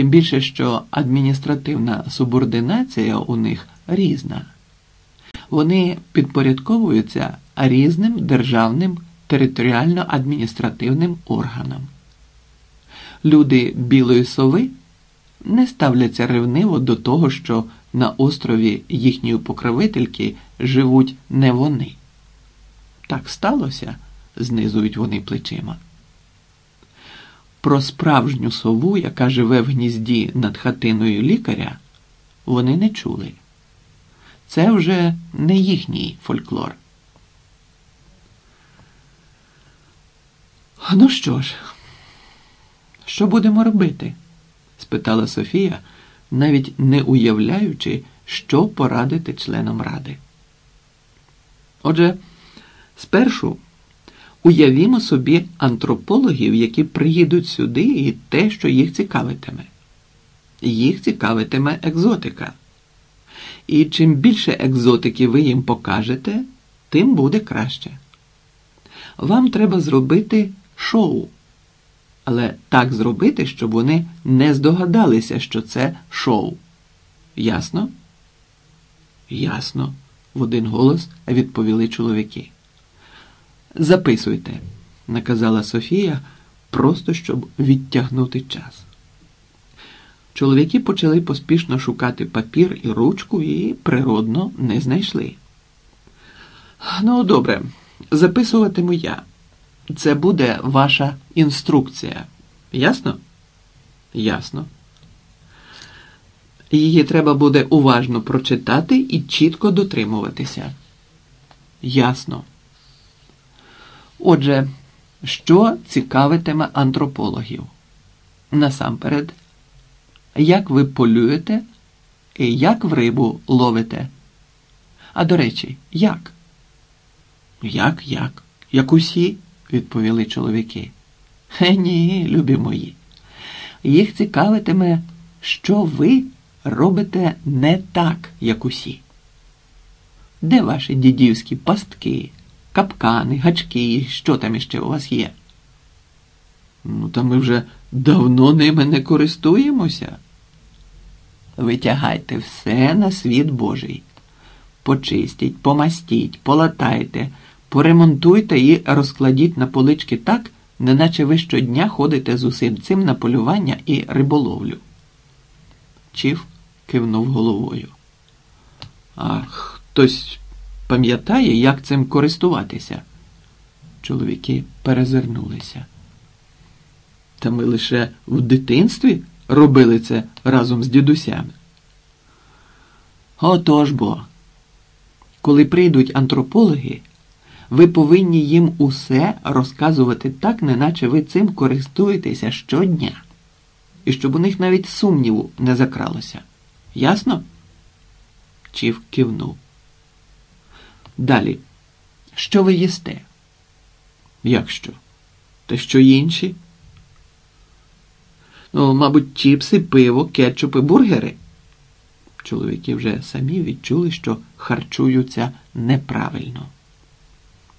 Тим більше, що адміністративна субординація у них різна. Вони підпорядковуються різним державним територіально-адміністративним органам. Люди Білої Сови не ставляться ревниво до того, що на острові їхньої покровительки живуть не вони. Так сталося, знизують вони плечима. Про справжню сову, яка живе в гнізді над хатиною лікаря, вони не чули. Це вже не їхній фольклор. Ну що ж, що будемо робити? спитала Софія, навіть не уявляючи, що порадити членам ради. Отже, спершу уявімо собі антропологів, які приїдуть сюди, і те, що їх цікавитиме. Їх цікавитиме екзотика. І чим більше екзотики ви їм покажете, тим буде краще. Вам треба зробити шоу. Але так зробити, щоб вони не здогадалися, що це шоу. Ясно? Ясно, в один голос відповіли чоловіки. Записуйте, наказала Софія, просто щоб відтягнути час. Чоловіки почали поспішно шукати папір і ручку і природно не знайшли. Ну, добре, записуватиму я. Це буде ваша інструкція. Ясно? Ясно. Її треба буде уважно прочитати і чітко дотримуватися. Ясно. Отже, що цікавитиме антропологів? Насамперед, як ви полюєте і як в рибу ловите? А до речі, як? Як, як? Як усі? відповіли чоловіки. Е, ні, любі мої. Їх цікавитиме, що ви робите не так, як усі. Де ваші дідівські пастки, капкани, гачки, що там іще у вас є? Ну, та ми вже давно ними не користуємося. Витягайте все на світ Божий. Почистіть, помастіть, полатайте, поремонтуйте і розкладіть на полички так, неначе ви щодня ходите з усім цим на полювання і риболовлю. Чіф кивнув головою. А хтось пам'ятає, як цим користуватися? Чоловіки перезирнулися. Та ми лише в дитинстві робили це разом з дідусями. Отож бо, коли прийдуть антропологи, ви повинні їм усе розказувати так, неначе ви цим користуєтеся щодня, і щоб у них навіть сумніву не закралося. Ясно? Чіф кивнув. Далі. Що ви їсте? Як що? Та що інші? Ну, мабуть, чіпси, пиво, кетчупи, бургери. Чоловіки вже самі відчули, що харчуються неправильно.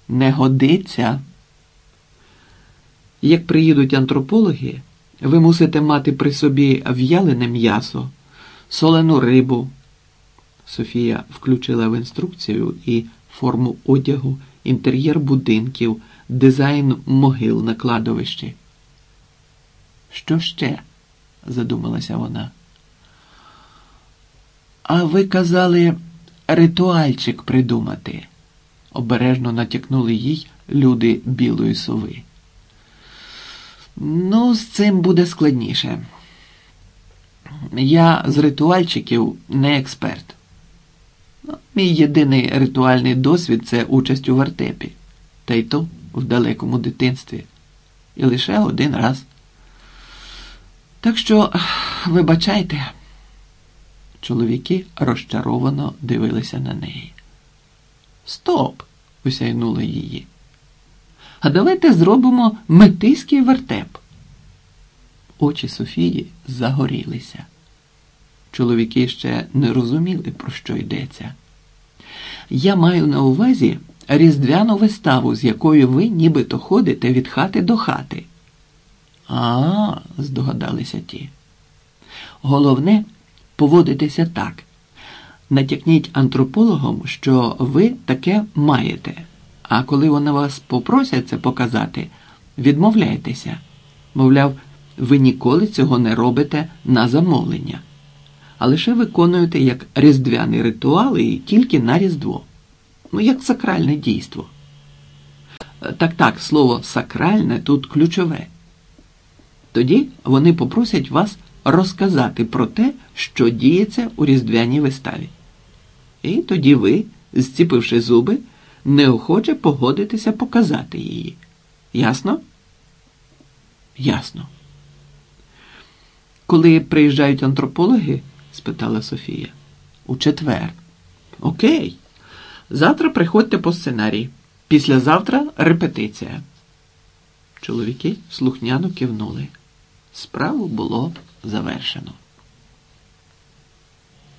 Не годиться. Як приїдуть антропологи, ви мусите мати при собі в'ялене м'ясо, солену рибу. Софія включила в інструкцію і форму одягу, інтер'єр будинків, дизайн могил на кладовищі. Що ще? задумалася вона. А ви казали ритуальчик придумати, обережно натякнули їй люди білої сови. Ну, з цим буде складніше. Я з ритуальчиків не експерт. Ну, Мій єдиний ритуальний досвід це участь у вертепі, та й то в далекому дитинстві. І лише один раз. Так що, вибачайте, чоловіки розчаровано дивилися на неї. Стоп! усяйнула її. А давайте зробимо метиський вертеп. Очі Софії загорілися. Чоловіки ще не розуміли, про що йдеться. Я маю на увазі різдвяну виставу, з якою ви нібито ходите від хати до хати. А, здогадалися ті. Головне поводитися так. Натякніть антропологам, що ви таке маєте. А коли вони вас попросять це показати, відмовляйтеся. Мовляв, ви ніколи цього не робите на замовлення, а лише виконуєте як різдвяний ритуал і тільки на Різдво. Ну, як сакральне дійство. Так так, слово сакральне тут ключове. Тоді вони попросять вас розказати про те, що діється у різдвяній виставі. І тоді ви, зціпивши зуби, неохоче погодитеся показати її. Ясно? Ясно. Коли приїжджають антропологи? Спитала Софія. У четвер. Окей. Завтра приходьте по сценарій. Післязавтра репетиція. Чоловіки слухняно кивнули. Справу було завершено.